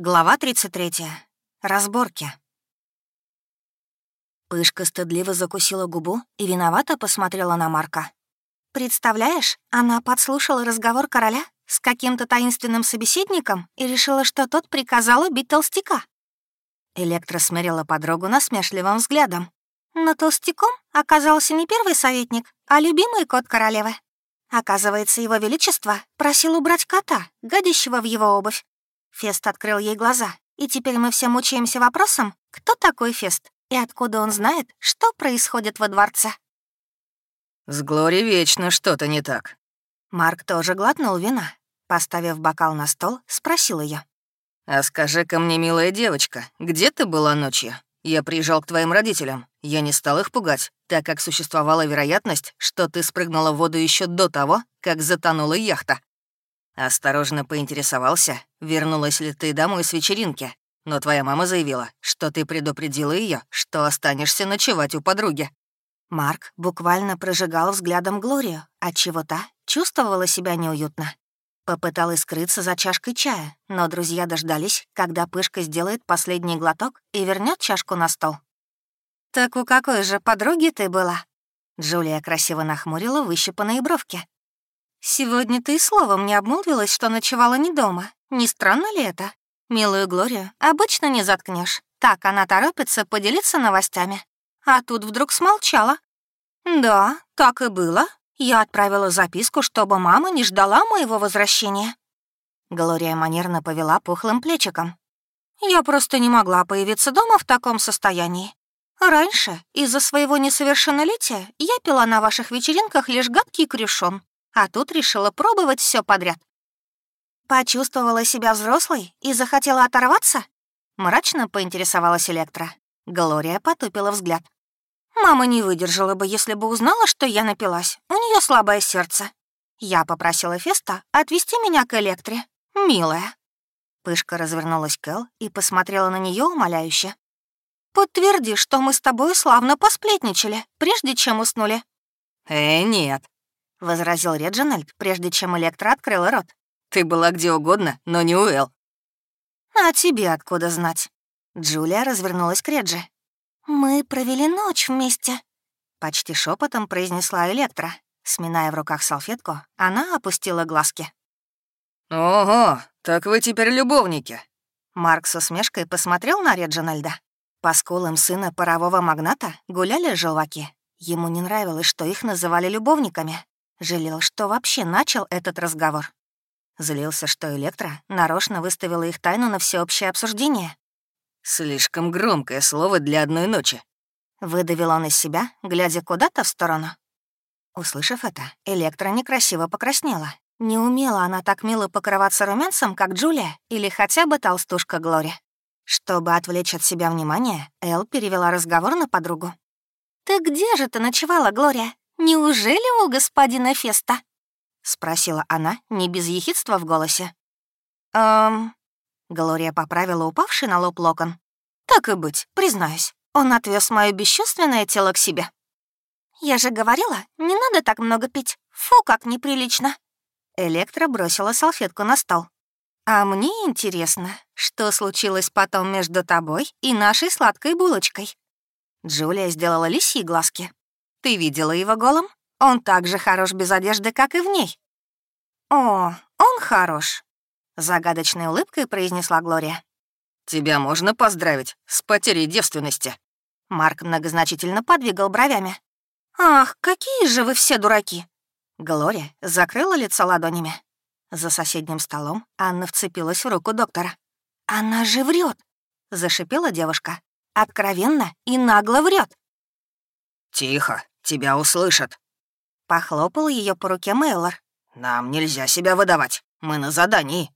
Глава 33. Разборки. Пышка стыдливо закусила губу и виновато посмотрела на Марка. «Представляешь, она подслушала разговор короля с каким-то таинственным собеседником и решила, что тот приказал убить толстяка». Электра смерила подругу насмешливым взглядом. Но толстяком оказался не первый советник, а любимый кот королевы. Оказывается, его величество просил убрать кота, гадящего в его обувь, Фест открыл ей глаза, и теперь мы все мучаемся вопросом, кто такой Фест и откуда он знает, что происходит во дворце. «С Глори вечно что-то не так». Марк тоже глотнул вина. Поставив бокал на стол, спросил ее. «А скажи-ка мне, милая девочка, где ты была ночью? Я приезжал к твоим родителям. Я не стал их пугать, так как существовала вероятность, что ты спрыгнула в воду еще до того, как затонула яхта. Осторожно поинтересовался, вернулась ли ты домой с вечеринки, но твоя мама заявила, что ты предупредила ее, что останешься ночевать у подруги. Марк буквально прожигал взглядом Глорию, отчего та чувствовала себя неуютно. Попыталась скрыться за чашкой чая, но друзья дождались, когда Пышка сделает последний глоток и вернет чашку на стол. «Так у какой же подруги ты была?» Джулия красиво нахмурила выщипанные бровки. «Сегодня ты словом не обмолвилась, что ночевала не дома. Не странно ли это? Милую Глорию обычно не заткнешь. Так она торопится поделиться новостями. А тут вдруг смолчала. Да, так и было. Я отправила записку, чтобы мама не ждала моего возвращения. Глория манерно повела пухлым плечиком. Я просто не могла появиться дома в таком состоянии. Раньше, из-за своего несовершеннолетия, я пила на ваших вечеринках лишь гадкий крюшон а тут решила пробовать все подряд. Почувствовала себя взрослой и захотела оторваться? Мрачно поинтересовалась Электра. Глория потупила взгляд. Мама не выдержала бы, если бы узнала, что я напилась. У нее слабое сердце. Я попросила Феста отвезти меня к Электре. Милая. Пышка развернулась к Эл и посмотрела на нее умоляюще. «Подтверди, что мы с тобой славно посплетничали, прежде чем уснули». «Э, нет», — возразил Реджинальд, прежде чем Электра открыла рот. «Ты была где угодно, но не у Эл». «А тебе откуда знать?» Джулия развернулась к Реджи. «Мы провели ночь вместе», — почти шепотом произнесла Электра. Сминая в руках салфетку, она опустила глазки. «Ого, так вы теперь любовники!» Марк с усмешкой посмотрел на Реджинальда. По скулам сына парового магната гуляли желваки. Ему не нравилось, что их называли любовниками. Жалел, что вообще начал этот разговор. Злился, что Электра нарочно выставила их тайну на всеобщее обсуждение. «Слишком громкое слово для одной ночи», — выдавил он из себя, глядя куда-то в сторону. Услышав это, Электра некрасиво покраснела. Не умела она так мило покрываться румянцем, как Джулия или хотя бы толстушка Глори. Чтобы отвлечь от себя внимание, Эл перевела разговор на подругу. «Ты где же ты ночевала, Глория? «Неужели у господина Феста?» — спросила она, не без ехидства в голосе. «Эм...» — Глория поправила упавший на лоб локон. «Так и быть, признаюсь, он отвез мое бесчувственное тело к себе». «Я же говорила, не надо так много пить. Фу, как неприлично». Электра бросила салфетку на стол. «А мне интересно, что случилось потом между тобой и нашей сладкой булочкой?» Джулия сделала лисьи глазки. Ты видела его голым? Он так же хорош без одежды, как и в ней». «О, он хорош», — загадочной улыбкой произнесла Глория. «Тебя можно поздравить с потерей девственности?» Марк многозначительно подвигал бровями. «Ах, какие же вы все дураки!» Глория закрыла лицо ладонями. За соседним столом Анна вцепилась в руку доктора. «Она же врет, зашипела девушка. «Откровенно и нагло врет. «Тихо, тебя услышат». Похлопал ее по руке Мейлор. «Нам нельзя себя выдавать, мы на задании».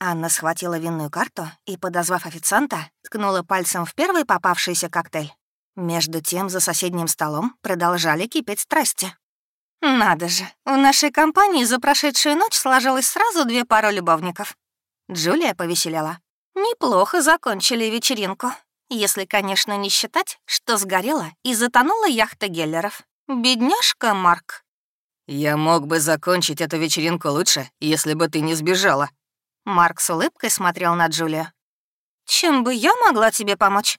Анна схватила винную карту и, подозвав официанта, ткнула пальцем в первый попавшийся коктейль. Между тем, за соседним столом продолжали кипеть страсти. «Надо же, у нашей компании за прошедшую ночь сложилось сразу две пары любовников». Джулия повеселела. «Неплохо закончили вечеринку. Если, конечно, не считать, что сгорела и затонула яхта Геллеров. Бедняжка Марк. «Я мог бы закончить эту вечеринку лучше, если бы ты не сбежала». Марк с улыбкой смотрел на Джулию. «Чем бы я могла тебе помочь?»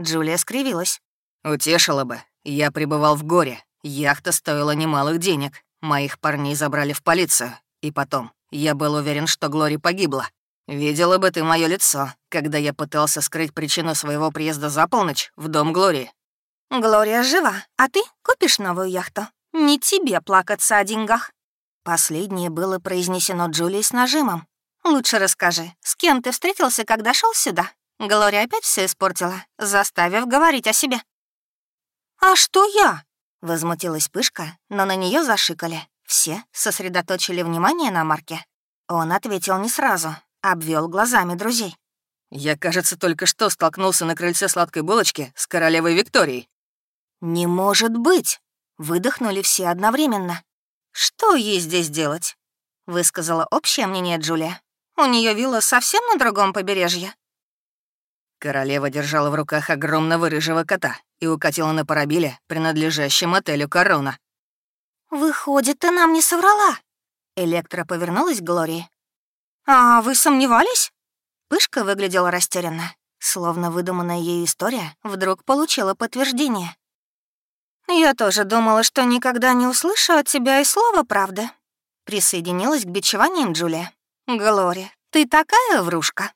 Джулия скривилась. «Утешила бы. Я пребывал в горе. Яхта стоила немалых денег. Моих парней забрали в полицию. И потом, я был уверен, что Глори погибла. Видела бы ты мое лицо, когда я пытался скрыть причину своего приезда за полночь в дом Глории. Глория жива, а ты купишь новую яхту. Не тебе плакаться о деньгах. Последнее было произнесено Джулией с нажимом. Лучше расскажи, с кем ты встретился, когда шел сюда? Глория опять все испортила, заставив говорить о себе. «А что я?» — возмутилась Пышка, но на нее зашикали. Все сосредоточили внимание на Марке. Он ответил не сразу, обвел глазами друзей. «Я, кажется, только что столкнулся на крыльце сладкой булочки с королевой Викторией». «Не может быть!» — выдохнули все одновременно. «Что ей здесь делать?» — высказала общее мнение Джулия. «У нее вилла совсем на другом побережье». Королева держала в руках огромного рыжего кота и укатила на парабиле, принадлежащем отелю «Корона». «Выходит, ты нам не соврала?» Электра повернулась к Глории. «А вы сомневались?» Пышка выглядела растерянно, словно выдуманная ею история вдруг получила подтверждение. «Я тоже думала, что никогда не услышу от тебя и слова правды», присоединилась к бичеваниям Джулия. «Глори, ты такая врушка».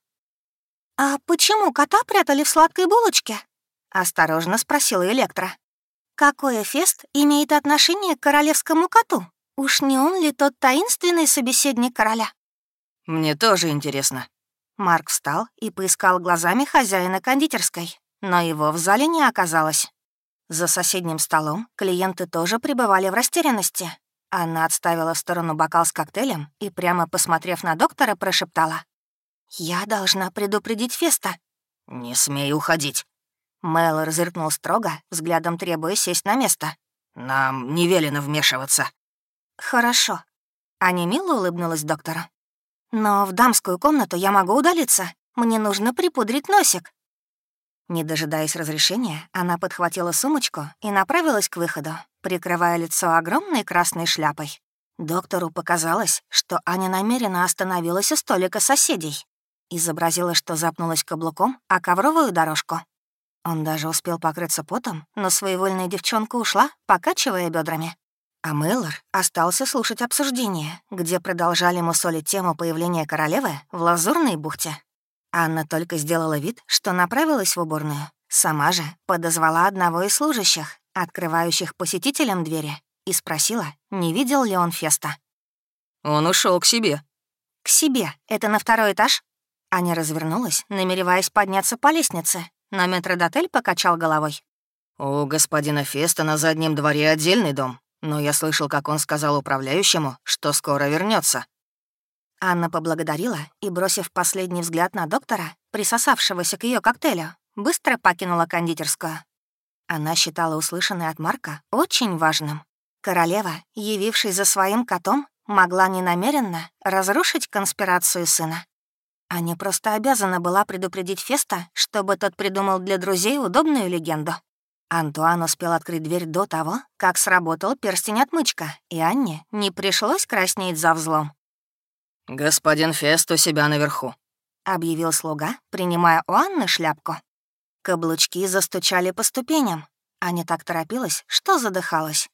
«А почему кота прятали в сладкой булочке?» — осторожно спросила Электра. «Какой Фест имеет отношение к королевскому коту? Уж не он ли тот таинственный собеседник короля?» «Мне тоже интересно». Марк встал и поискал глазами хозяина кондитерской, но его в зале не оказалось. За соседним столом клиенты тоже пребывали в растерянности. Она отставила в сторону бокал с коктейлем и, прямо посмотрев на доктора, прошептала. «Я должна предупредить Феста». «Не смей уходить». Мэл разыркнул строго, взглядом требуя сесть на место. «Нам не велено вмешиваться». «Хорошо». Аня мило улыбнулась доктору. Но в дамскую комнату я могу удалиться. Мне нужно припудрить носик». Не дожидаясь разрешения, она подхватила сумочку и направилась к выходу, прикрывая лицо огромной красной шляпой. Доктору показалось, что Аня намеренно остановилась у столика соседей. Изобразила, что запнулась каблуком о ковровую дорожку. Он даже успел покрыться потом, но своевольная девчонка ушла, покачивая бедрами. А Мэллор остался слушать обсуждение, где продолжали мусолить тему появления королевы в Лазурной бухте. Анна только сделала вид, что направилась в уборную. Сама же подозвала одного из служащих, открывающих посетителям двери, и спросила, не видел ли он Феста. «Он ушел к себе». «К себе? Это на второй этаж?» Аня развернулась, намереваясь подняться по лестнице, но метродотель покачал головой. «У господина Феста на заднем дворе отдельный дом, но я слышал, как он сказал управляющему, что скоро вернется. Анна поблагодарила и, бросив последний взгляд на доктора, присосавшегося к ее коктейлю, быстро покинула кондитерскую. Она считала услышанное от Марка очень важным. Королева, явившись за своим котом, могла ненамеренно разрушить конспирацию сына. Аня просто обязана была предупредить Феста, чтобы тот придумал для друзей удобную легенду. Антуан успел открыть дверь до того, как сработал перстень-отмычка, и Анне не пришлось краснеть за взлом. «Господин Фест у себя наверху», — объявил слуга, принимая у Анны шляпку. Каблучки застучали по ступеням. Аня так торопилась, что задыхалась.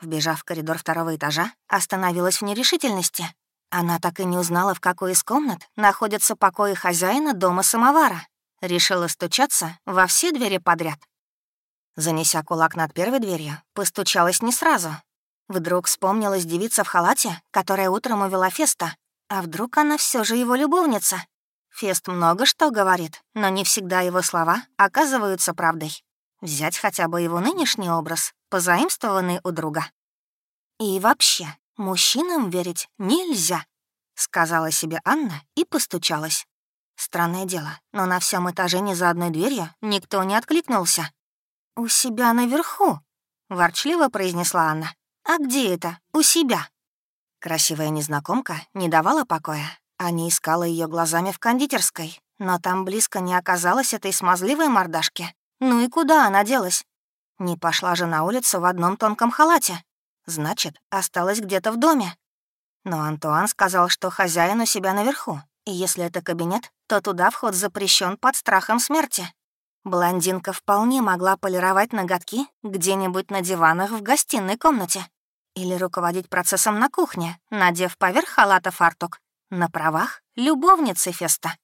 Вбежав в коридор второго этажа, остановилась в нерешительности. Она так и не узнала, в какой из комнат находятся покои хозяина дома самовара. Решила стучаться во все двери подряд. Занеся кулак над первой дверью, постучалась не сразу. Вдруг вспомнилась девица в халате, которая утром увела Феста. А вдруг она все же его любовница? Фест много что говорит, но не всегда его слова оказываются правдой. Взять хотя бы его нынешний образ, позаимствованный у друга. «И вообще, мужчинам верить нельзя», — сказала себе Анна и постучалась. Странное дело, но на всем этаже ни за одной дверью никто не откликнулся. «У себя наверху», — ворчливо произнесла Анна. «А где это? У себя?» Красивая незнакомка не давала покоя. Аня искала ее глазами в кондитерской, но там близко не оказалось этой смазливой мордашки. Ну и куда она делась? Не пошла же на улицу в одном тонком халате. Значит, осталась где-то в доме. Но Антуан сказал, что хозяин у себя наверху, И если это кабинет, то туда вход запрещен под страхом смерти. Блондинка вполне могла полировать ноготки где-нибудь на диванах в гостиной комнате или руководить процессом на кухне, надев поверх халата фартук, на правах любовницы Феста.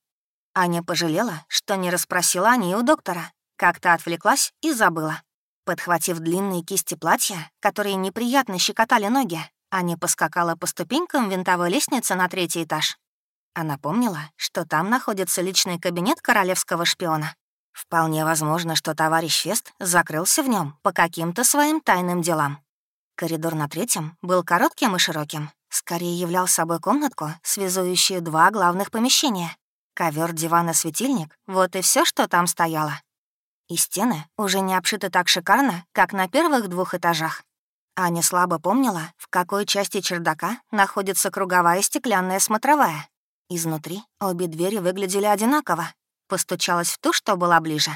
Аня пожалела, что не расспросила о ней у доктора, как-то отвлеклась и забыла. Подхватив длинные кисти платья, которые неприятно щекотали ноги, Аня поскакала по ступенькам винтовой лестницы на третий этаж. Она помнила, что там находится личный кабинет королевского шпиона. Вполне возможно, что товарищ Фест закрылся в нем по каким-то своим тайным делам. Коридор на третьем был коротким и широким. Скорее являл собой комнатку, связующую два главных помещения. Ковер, диван и светильник — вот и все, что там стояло. И стены уже не обшиты так шикарно, как на первых двух этажах. Аня слабо помнила, в какой части чердака находится круговая стеклянная смотровая. Изнутри обе двери выглядели одинаково, Постучалась в ту, что была ближе.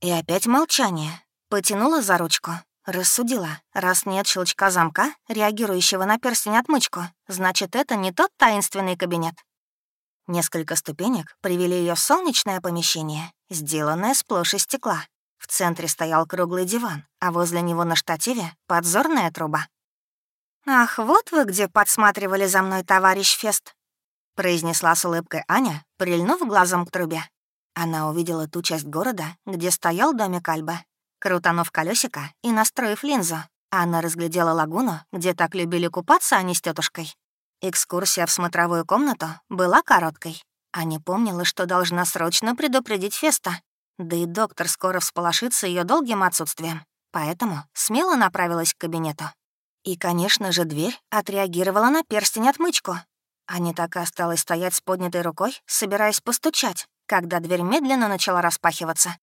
И опять молчание. Потянула за ручку. Рассудила, раз нет щелчка замка, реагирующего на перстень отмычку, значит, это не тот таинственный кабинет. Несколько ступенек привели ее в солнечное помещение, сделанное сплошь из стекла. В центре стоял круглый диван, а возле него на штативе — подзорная труба. «Ах, вот вы где подсматривали за мной, товарищ Фест», — произнесла с улыбкой Аня, прильнув глазом к трубе. Она увидела ту часть города, где стоял домик Альба. Крутанув колесико и настроив линзу, она разглядела лагуну, где так любили купаться они с тетушкой. Экскурсия в смотровую комнату была короткой. Аня помнила, что должна срочно предупредить Феста. Да и доктор скоро всполошится ее долгим отсутствием. Поэтому смело направилась к кабинету. И, конечно же, дверь отреагировала на перстень-отмычку. Аня так и осталась стоять с поднятой рукой, собираясь постучать, когда дверь медленно начала распахиваться.